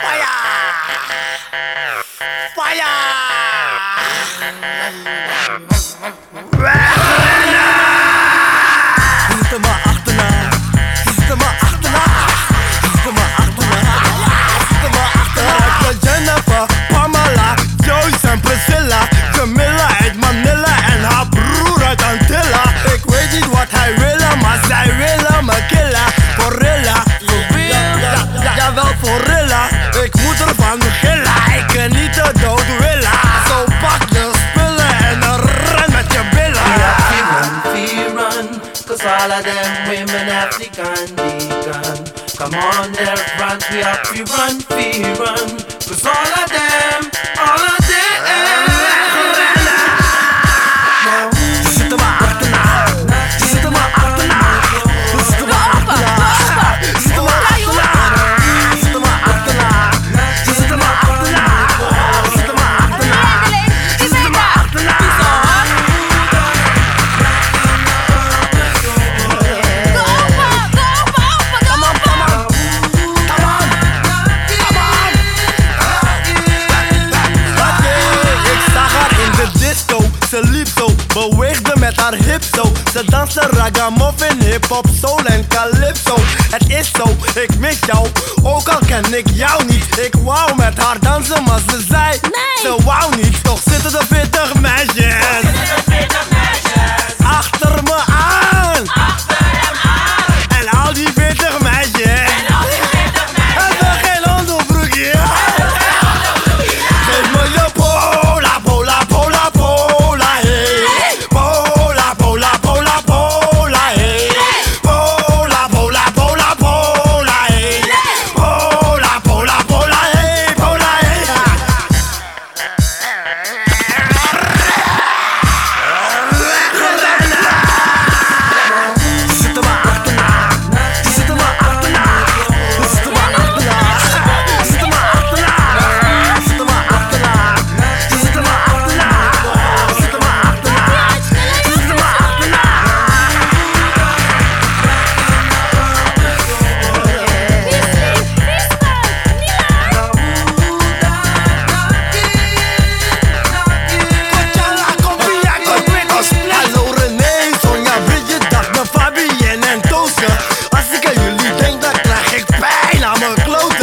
Fire! Fire! All of them women have the gun. Come on, there, run, we have to run, we run, cause all of liep zo, beweegde met haar hip zo. Ze danste ragamuffin, hip-hop, soul en calypso. Het is zo, ik mis jou, ook al ken ik jou niet. Ik wou met haar dansen, maar ze zei, ze wou niet. Toch zitten er 40 Als ik aan jullie denk, dan krijg ik pijn aan mijn kloot.